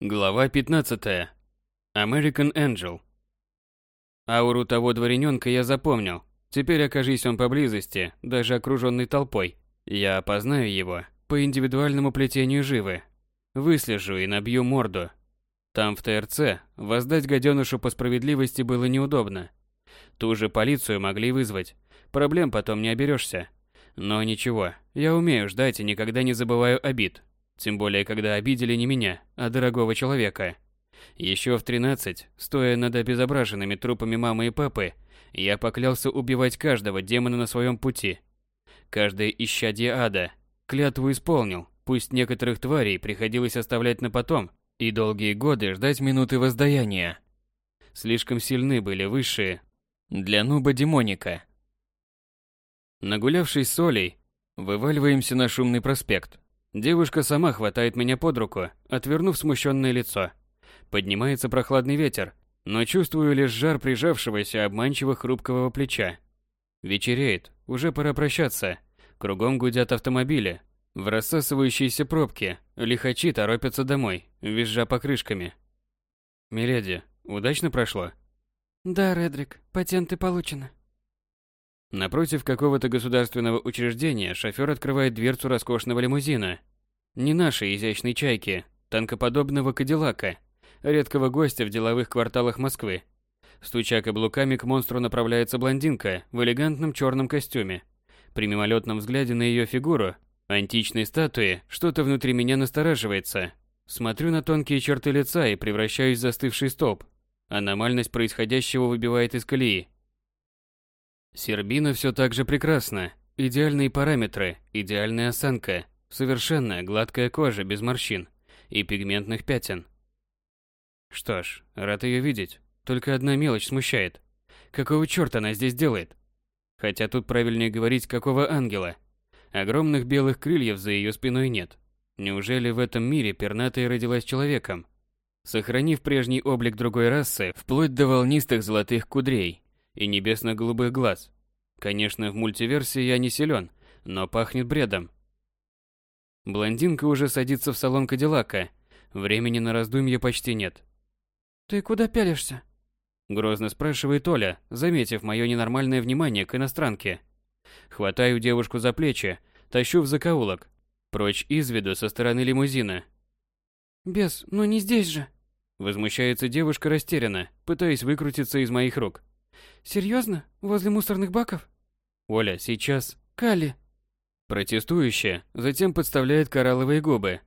Глава 15. American Angel. Ауру того дворенёнка я запомнил. Теперь окажись он поблизости, даже окружённый толпой. Я опознаю его по индивидуальному плетению живы. Выслежу и набью морду. Там в ТРЦ воздать гаденушу по справедливости было неудобно. Ту же полицию могли вызвать. Проблем потом не оберешься. Но ничего, я умею ждать и никогда не забываю обид. Тем более, когда обидели не меня, а дорогого человека. Еще в 13, стоя над обезображенными трупами мамы и папы, я поклялся убивать каждого демона на своем пути. Каждое исчадье ада. Клятву исполнил, пусть некоторых тварей приходилось оставлять на потом и долгие годы ждать минуты воздаяния. Слишком сильны были высшие для нуба-демоника. Нагулявшись с Олей, вываливаемся на шумный проспект. Девушка сама хватает меня под руку, отвернув смущенное лицо. Поднимается прохладный ветер, но чувствую лишь жар прижавшегося обманчиво хрупкого плеча. Вечереет, уже пора прощаться. Кругом гудят автомобили. В рассасывающейся пробке лихачи торопятся домой, визжа покрышками. «Миледи, удачно прошло?» Да, Редрик, патенты получены. Напротив какого-то государственного учреждения шофер открывает дверцу роскошного лимузина. Не нашей изящной чайки, танкоподобного кадиллака, редкого гостя в деловых кварталах Москвы. Стуча каблуками к монстру направляется блондинка в элегантном черном костюме. При мимолетном взгляде на ее фигуру, античной статуи, что-то внутри меня настораживается. Смотрю на тонкие черты лица и превращаюсь в застывший столб. Аномальность происходящего выбивает из колеи. Сербина все так же прекрасна. Идеальные параметры, идеальная осанка, совершенная гладкая кожа без морщин и пигментных пятен. Что ж, рад ее видеть. Только одна мелочь смущает. Какого черта она здесь делает? Хотя тут правильнее говорить, какого ангела. Огромных белых крыльев за ее спиной нет. Неужели в этом мире пернатая родилась человеком? Сохранив прежний облик другой расы, вплоть до волнистых золотых кудрей, и небесно-голубых глаз. Конечно, в мультиверсии я не силен, но пахнет бредом. Блондинка уже садится в салон Кадиллака. Времени на раздумье почти нет. «Ты куда пялишься?» Грозно спрашивает Оля, заметив мое ненормальное внимание к иностранке. Хватаю девушку за плечи, тащу в закоулок. Прочь из виду со стороны лимузина. «Бес, ну не здесь же!» Возмущается девушка растерянно, пытаясь выкрутиться из моих рук. Серьезно? Возле мусорных баков? Оля, сейчас. Кали. Протестующая, затем подставляет коралловые губы.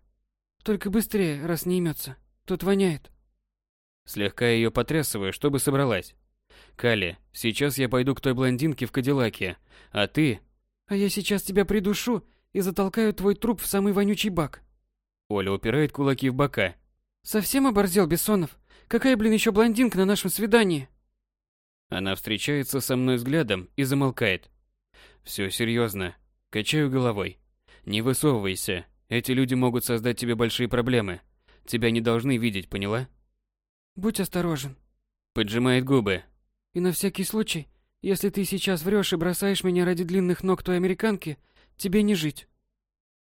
Только быстрее, раз не имется. Тут воняет. Слегка ее потрясываю, чтобы собралась. Кали, сейчас я пойду к той блондинке в Кадиллаке, а ты... А я сейчас тебя придушу и затолкаю твой труп в самый вонючий бак. Оля упирает кулаки в бока. Совсем оборзел Бессонов? Какая, блин, еще блондинка на нашем свидании? Она встречается со мной взглядом и замолкает. Все серьезно. Качаю головой. Не высовывайся. Эти люди могут создать тебе большие проблемы. Тебя не должны видеть, поняла? Будь осторожен. Поджимает губы. И на всякий случай, если ты сейчас врешь и бросаешь меня ради длинных ног той американки, тебе не жить.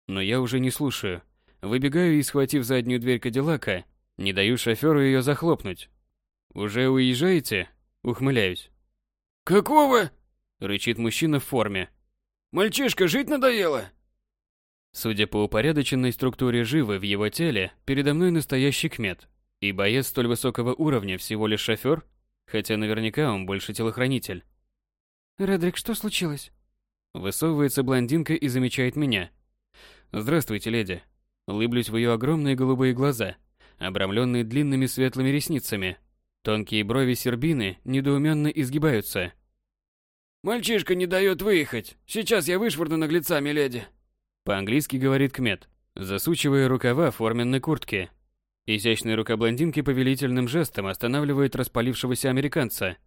Но я уже не слушаю. Выбегаю и, схватив заднюю дверь Кадиллака, не даю шоферу ее захлопнуть. «Уже уезжаете?» Ухмыляюсь. «Какого?» — рычит мужчина в форме. «Мальчишка, жить надоело?» Судя по упорядоченной структуре живы в его теле, передо мной настоящий кмет. И боец столь высокого уровня всего лишь шофер, хотя наверняка он больше телохранитель. «Редрик, что случилось?» Высовывается блондинка и замечает меня. «Здравствуйте, леди». Улыблюсь в ее огромные голубые глаза, обрамленные длинными светлыми ресницами, Тонкие брови Сербины недоуменно изгибаются. «Мальчишка не дает выехать. Сейчас я вышвырну наглеца, миледи». По-английски говорит Кмет, засучивая рукава форменной куртки. Изящная рука блондинки повелительным жестом останавливает распалившегося американца.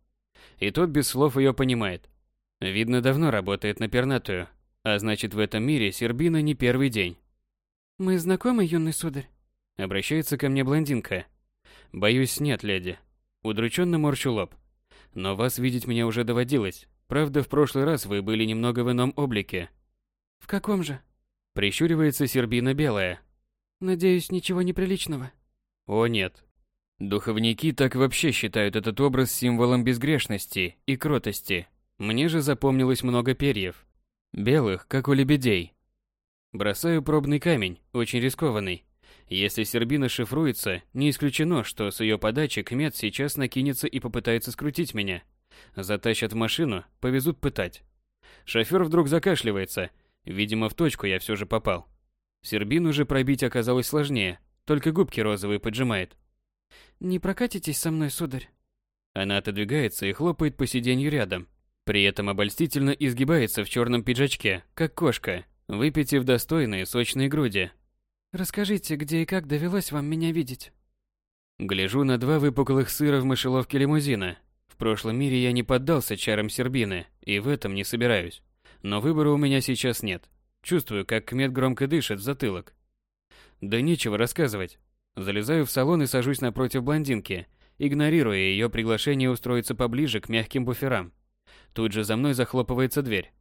И тот без слов ее понимает. Видно, давно работает на пернатую, а значит в этом мире Сербина не первый день. «Мы знакомы, юный сударь?» Обращается ко мне блондинка. «Боюсь, нет, леди. Удрученно морщу лоб. Но вас видеть мне уже доводилось. Правда, в прошлый раз вы были немного в ином облике. В каком же? Прищуривается Сербина белая. Надеюсь, ничего неприличного. О нет. Духовники так вообще считают этот образ символом безгрешности и кротости. Мне же запомнилось много перьев. Белых, как у лебедей. Бросаю пробный камень, очень рискованный. Если сербина шифруется, не исключено, что с ее подачи Кмет сейчас накинется и попытается скрутить меня. Затащат в машину, повезут пытать. Шофер вдруг закашливается. Видимо, в точку я все же попал. Сербину же пробить оказалось сложнее, только губки розовые поджимает. «Не прокатитесь со мной, сударь?» Она отодвигается и хлопает по сиденью рядом. При этом обольстительно изгибается в черном пиджачке, как кошка, выпитив достойные сочные груди. «Расскажите, где и как довелось вам меня видеть?» Гляжу на два выпуклых сыра в мышеловке лимузина. В прошлом мире я не поддался чарам Сербины, и в этом не собираюсь. Но выбора у меня сейчас нет. Чувствую, как Кмет громко дышит в затылок. Да нечего рассказывать. Залезаю в салон и сажусь напротив блондинки, игнорируя ее приглашение устроиться поближе к мягким буферам. Тут же за мной захлопывается дверь.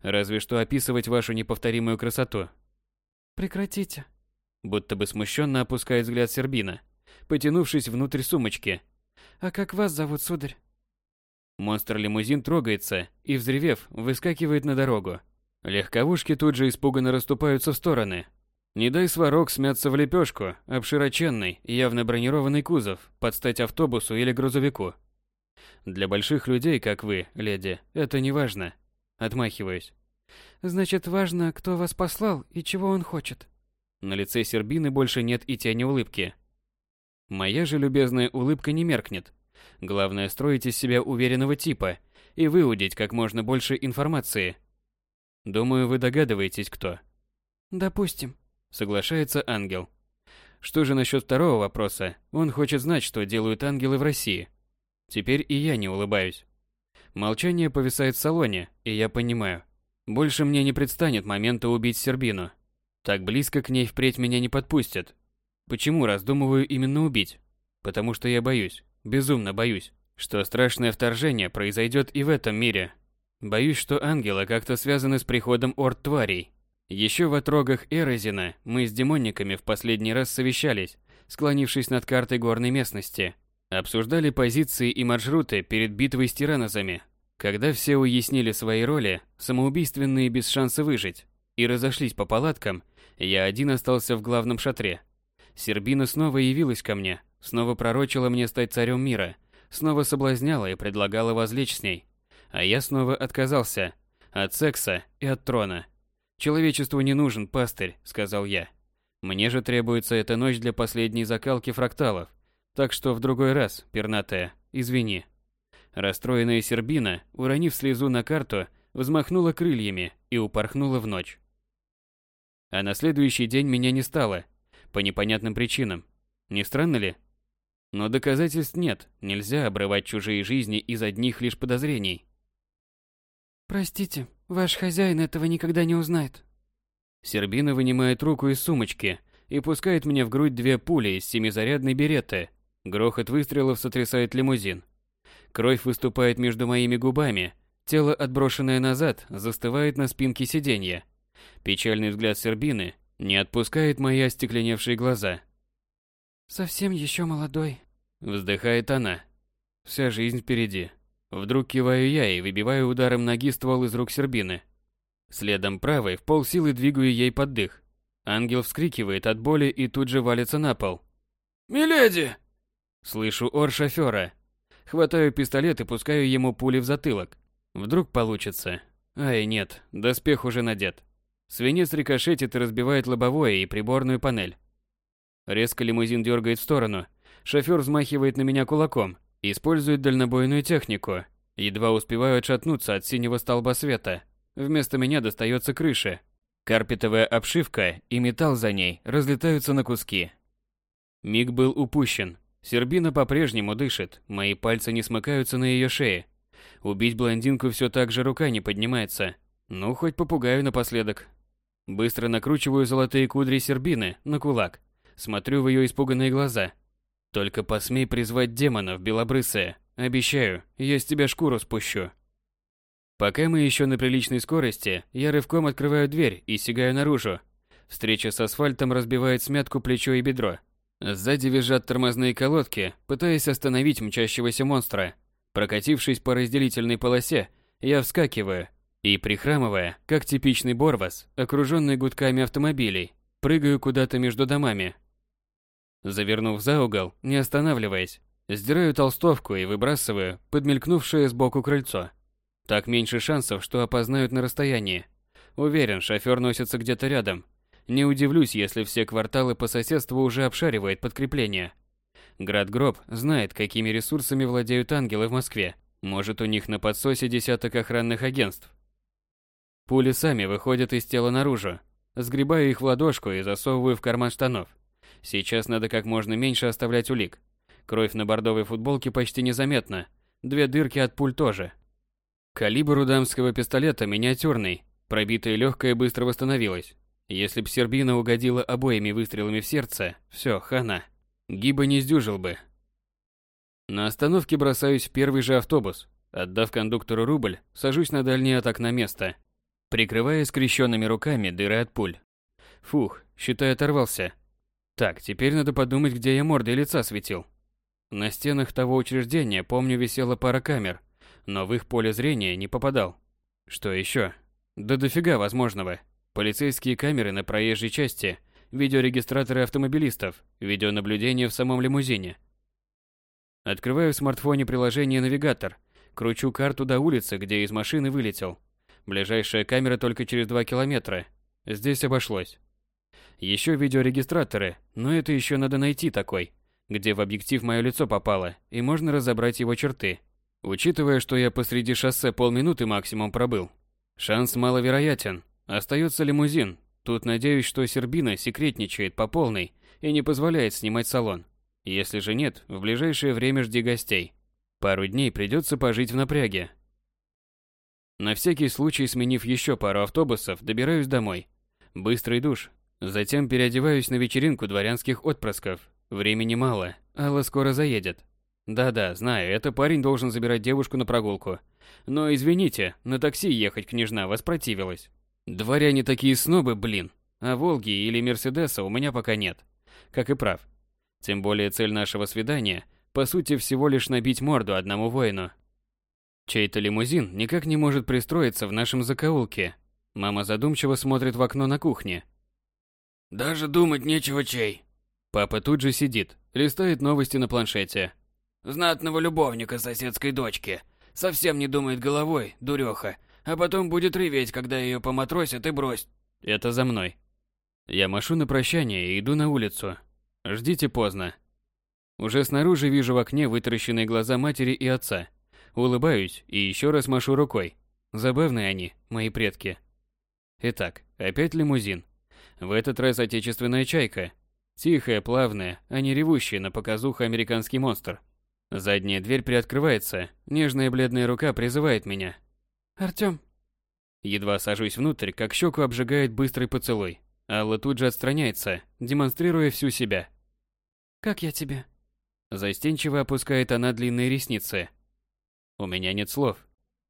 Разве что описывать вашу неповторимую красоту. Прекратите. Будто бы смущенно опускает взгляд Сербина, потянувшись внутрь сумочки. А как вас зовут, сударь? Монстр-лимузин трогается и, взревев, выскакивает на дорогу. Легковушки тут же испуганно расступаются в стороны. Не дай сварок смяться в лепешку, об широченный, явно бронированный кузов, под стать автобусу или грузовику. Для больших людей, как вы, леди, это не важно. Отмахиваюсь. Значит, важно, кто вас послал и чего он хочет. На лице Сербины больше нет и тени улыбки. Моя же любезная улыбка не меркнет. Главное строить из себя уверенного типа и выудить как можно больше информации. Думаю, вы догадываетесь, кто. Допустим. Соглашается ангел. Что же насчет второго вопроса? Он хочет знать, что делают ангелы в России. Теперь и я не улыбаюсь. Молчание повисает в салоне, и я понимаю. Больше мне не предстанет момента убить Сербину. Так близко к ней впредь меня не подпустят. Почему раздумываю именно убить? Потому что я боюсь, безумно боюсь, что страшное вторжение произойдет и в этом мире. Боюсь, что ангелы как-то связаны с приходом орд тварей. Еще в отрогах Эрозина мы с демонниками в последний раз совещались, склонившись над картой горной местности. Обсуждали позиции и маршруты перед битвой с тиранозами. Когда все уяснили свои роли, самоубийственные без шанса выжить, и разошлись по палаткам, я один остался в главном шатре. Сербина снова явилась ко мне, снова пророчила мне стать царем мира, снова соблазняла и предлагала возлечь с ней. А я снова отказался. От секса и от трона. Человечеству не нужен пастырь, сказал я. Мне же требуется эта ночь для последней закалки фракталов. Так что в другой раз, пернатая, извини. Расстроенная Сербина, уронив слезу на карту, взмахнула крыльями и упорхнула в ночь. А на следующий день меня не стало. По непонятным причинам. Не странно ли? Но доказательств нет. Нельзя обрывать чужие жизни из одних лишь подозрений. Простите, ваш хозяин этого никогда не узнает. Сербина вынимает руку из сумочки и пускает мне в грудь две пули из семизарядной беретты. Грохот выстрелов сотрясает лимузин. Кровь выступает между моими губами. Тело, отброшенное назад, застывает на спинке сиденья. Печальный взгляд Сербины не отпускает мои остекленевшие глаза. «Совсем еще молодой», — вздыхает она. «Вся жизнь впереди». Вдруг киваю я и выбиваю ударом ноги ствол из рук Сербины. Следом правой в полсилы двигаю ей под дых. Ангел вскрикивает от боли и тут же валится на пол. «Миледи!» Слышу ор шофера. Хватаю пистолет и пускаю ему пули в затылок. Вдруг получится. Ай, нет, доспех уже надет. Свинец рикошетит и разбивает лобовое и приборную панель. Резко лимузин дергает в сторону. Шофер взмахивает на меня кулаком, использует дальнобойную технику. Едва успеваю отшатнуться от синего столба света. Вместо меня достается крыша. Карпетовая обшивка и металл за ней разлетаются на куски. Миг был упущен. Сербина по-прежнему дышит, мои пальцы не смыкаются на ее шее. Убить блондинку все так же рука не поднимается. Ну, хоть попугаю напоследок. Быстро накручиваю золотые кудри Сербины на кулак. Смотрю в ее испуганные глаза. Только посмей призвать демонов, белобрысая. Обещаю, я с тебя шкуру спущу. Пока мы еще на приличной скорости, я рывком открываю дверь и сигаю наружу. Встреча с асфальтом разбивает смятку плечо и бедро. Сзади визжат тормозные колодки, пытаясь остановить мчащегося монстра. Прокатившись по разделительной полосе, я вскакиваю и, прихрамывая, как типичный Борвас, окруженный гудками автомобилей, прыгаю куда-то между домами. Завернув за угол, не останавливаясь, сдираю толстовку и выбрасываю подмелькнувшее сбоку крыльцо. Так меньше шансов, что опознают на расстоянии. Уверен, шофер носится где-то рядом. Не удивлюсь, если все кварталы по соседству уже обшаривает подкрепление. Град-Гроб знает, какими ресурсами владеют ангелы в Москве. Может, у них на подсосе десяток охранных агентств. Пули сами выходят из тела наружу. Сгребаю их в ладошку и засовываю в карман штанов. Сейчас надо как можно меньше оставлять улик. Кровь на бордовой футболке почти незаметна. Две дырки от пуль тоже. Калибр у дамского пистолета миниатюрный. Пробитое легкое быстро восстановилось. Если б Сербина угодила обоими выстрелами в сердце, все, хана. Гиба не сдюжил бы. На остановке бросаюсь в первый же автобус. Отдав кондуктору рубль, сажусь на дальнее от окна место, прикрывая скрещенными руками дыры от пуль. Фух, считай оторвался. Так, теперь надо подумать, где я мордой лица светил. На стенах того учреждения, помню, висела пара камер, но в их поле зрения не попадал. Что еще? Да дофига возможного. Полицейские камеры на проезжей части, видеорегистраторы автомобилистов, видеонаблюдение в самом лимузине. Открываю в смартфоне приложение «Навигатор», кручу карту до улицы, где из машины вылетел. Ближайшая камера только через 2 километра. Здесь обошлось. Еще видеорегистраторы, но это еще надо найти такой, где в объектив мое лицо попало, и можно разобрать его черты. Учитывая, что я посреди шоссе полминуты максимум пробыл, шанс маловероятен. Остается лимузин. Тут надеюсь, что Сербина секретничает по полной и не позволяет снимать салон. Если же нет, в ближайшее время жди гостей. Пару дней придется пожить в напряге. На всякий случай, сменив еще пару автобусов, добираюсь домой. Быстрый душ. Затем переодеваюсь на вечеринку дворянских отпрысков. Времени мало, Алла скоро заедет. Да-да, знаю, это парень должен забирать девушку на прогулку. Но извините, на такси ехать княжна воспротивилась. Дворяне такие снобы, блин. А Волги или Мерседеса у меня пока нет. Как и прав. Тем более цель нашего свидания, по сути, всего лишь набить морду одному воину. Чей-то лимузин никак не может пристроиться в нашем закоулке. Мама задумчиво смотрит в окно на кухне. Даже думать нечего чей. Папа тут же сидит, листает новости на планшете. Знатного любовника соседской дочки. Совсем не думает головой, дуреха. А потом будет реветь, когда ее поматросят и бросят. Это за мной. Я машу на прощание и иду на улицу. Ждите поздно. Уже снаружи вижу в окне вытаращенные глаза матери и отца. Улыбаюсь и еще раз машу рукой. Забавные они, мои предки. Итак, опять лимузин. В этот раз отечественная чайка. Тихая, плавная, а не ревущая на показуху американский монстр. Задняя дверь приоткрывается, нежная бледная рука призывает меня. «Артём». Едва сажусь внутрь, как щеку обжигает быстрый поцелуй. Алла тут же отстраняется, демонстрируя всю себя. «Как я тебе?» Застенчиво опускает она длинные ресницы. У меня нет слов.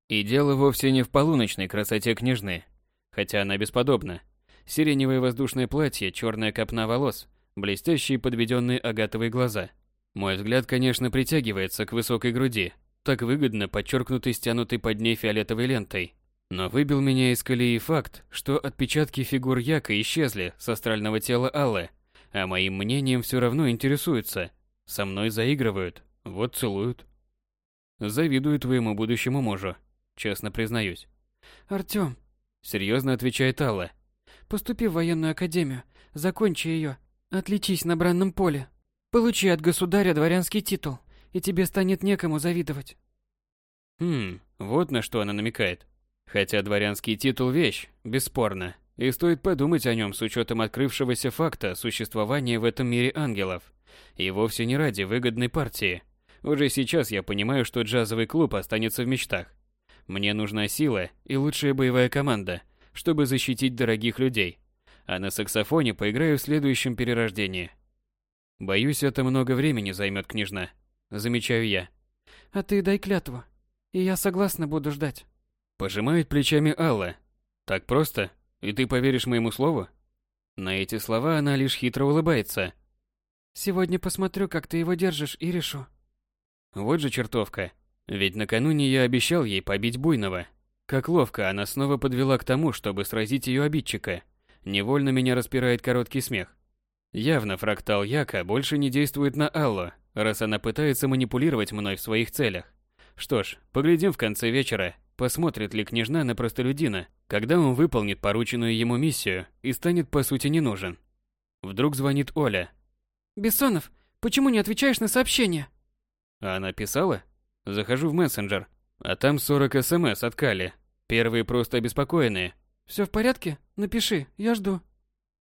И дело вовсе не в полуночной красоте княжны, хотя она бесподобна. Сиреневое воздушное платье, черная копна волос, блестящие подведенные агатовые глаза. Мой взгляд, конечно, притягивается к высокой груди, так выгодно подчеркнутой стянутой под ней фиолетовой лентой. Но выбил меня из колеи факт, что отпечатки фигур Яка исчезли с астрального тела Аллы, а моим мнением все равно интересуются. Со мной заигрывают, вот целуют. Завидую твоему будущему мужу, честно признаюсь. Артём, серьезно отвечает Алла. Поступи в военную академию, закончи ее, отличись на бранном поле, получи от государя дворянский титул, и тебе станет некому завидовать. Хм, вот на что она намекает. Хотя дворянский титул вещь, бесспорно, и стоит подумать о нем с учетом открывшегося факта существования в этом мире ангелов, и вовсе не ради выгодной партии. Уже сейчас я понимаю, что джазовый клуб останется в мечтах. Мне нужна сила и лучшая боевая команда, чтобы защитить дорогих людей. А на саксофоне поиграю в следующем перерождении. Боюсь, это много времени займет княжна. Замечаю я. А ты дай клятву, и я согласна буду ждать. Пожимает плечами Алла. Так просто? И ты поверишь моему слову? На эти слова она лишь хитро улыбается. Сегодня посмотрю, как ты его держишь, и решу. Вот же чертовка. Ведь накануне я обещал ей побить Буйного. Как ловко она снова подвела к тому, чтобы сразить ее обидчика. Невольно меня распирает короткий смех. Явно фрактал Яка больше не действует на Аллу, раз она пытается манипулировать мной в своих целях. Что ж, поглядим в конце вечера, посмотрит ли княжна на простолюдина, когда он выполнит порученную ему миссию и станет по сути не нужен. Вдруг звонит Оля. «Бессонов, почему не отвечаешь на сообщения?» А она писала? Захожу в мессенджер, а там 40 СМС от Кали. Первые просто обеспокоенные. Все в порядке? Напиши, я жду».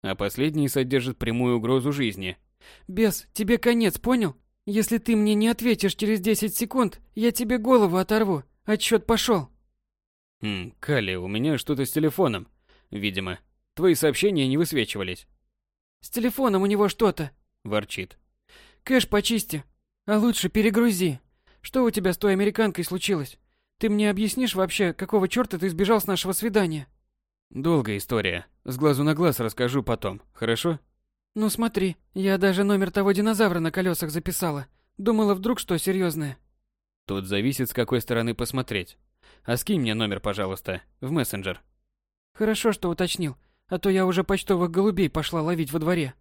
А последний содержит прямую угрозу жизни. «Бес, тебе конец, понял? Если ты мне не ответишь через 10 секунд, я тебе голову оторву. Отсчет пошел. Хм, Кали, у меня что-то с телефоном. Видимо. Твои сообщения не высвечивались. С телефоном у него что-то. Ворчит. Кэш почисти. А лучше перегрузи. Что у тебя с той американкой случилось? Ты мне объяснишь вообще, какого черта ты сбежал с нашего свидания? Долгая история. С глазу на глаз расскажу потом, хорошо? Ну смотри, я даже номер того динозавра на колесах записала. Думала, вдруг что серьезное. Тут зависит, с какой стороны посмотреть. А скинь мне номер, пожалуйста, в мессенджер. Хорошо, что уточнил, а то я уже почтовых голубей пошла ловить во дворе.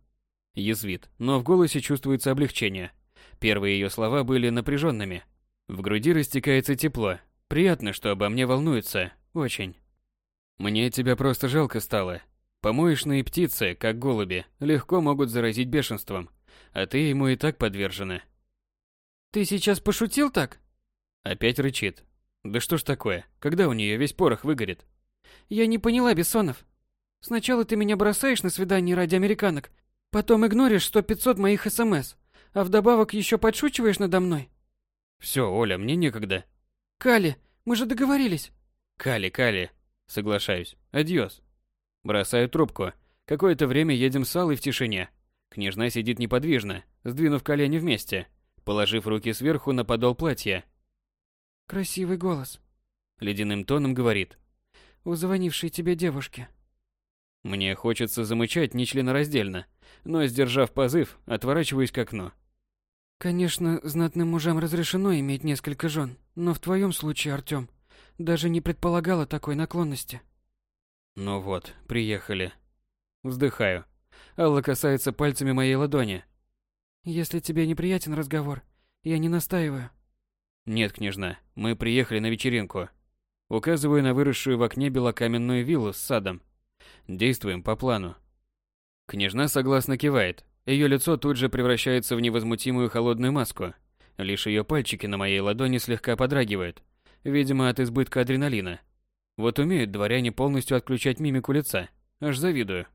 Язвит, но в голосе чувствуется облегчение. Первые ее слова были напряженными. В груди растекается тепло. Приятно, что обо мне волнуется. Очень. Мне тебя просто жалко стало. Помоечные птицы, как голуби, легко могут заразить бешенством, а ты ему и так подвержена. Ты сейчас пошутил так? Опять рычит. Да что ж такое, когда у нее весь порох выгорит? Я не поняла, Бессонов. Сначала ты меня бросаешь на свидание ради американок, потом игноришь сто-пятьсот моих СМС, а вдобавок еще подшучиваешь надо мной. Все, Оля, мне некогда. Кали, мы же договорились. Кали, Кали. Соглашаюсь. Адьос. Бросаю трубку. Какое-то время едем с Аллой в тишине. Княжна сидит неподвижно, сдвинув колени вместе, положив руки сверху на подол платья. Красивый голос. Ледяным тоном говорит. У звонившей тебе девушки. Мне хочется замычать нечленораздельно, но, сдержав позыв, отворачиваюсь к окну. Конечно, знатным мужам разрешено иметь несколько жен, но в твоем случае, Артём, даже не предполагала такой наклонности. Ну вот, приехали. Вздыхаю. Алла касается пальцами моей ладони. Если тебе неприятен разговор, я не настаиваю. Нет, княжна, мы приехали на вечеринку. Указываю на выросшую в окне белокаменную виллу с садом. Действуем по плану. Княжна согласно кивает. Ее лицо тут же превращается в невозмутимую холодную маску. Лишь ее пальчики на моей ладони слегка подрагивают. Видимо, от избытка адреналина. Вот умеют дворяне полностью отключать мимику лица. Аж завидую.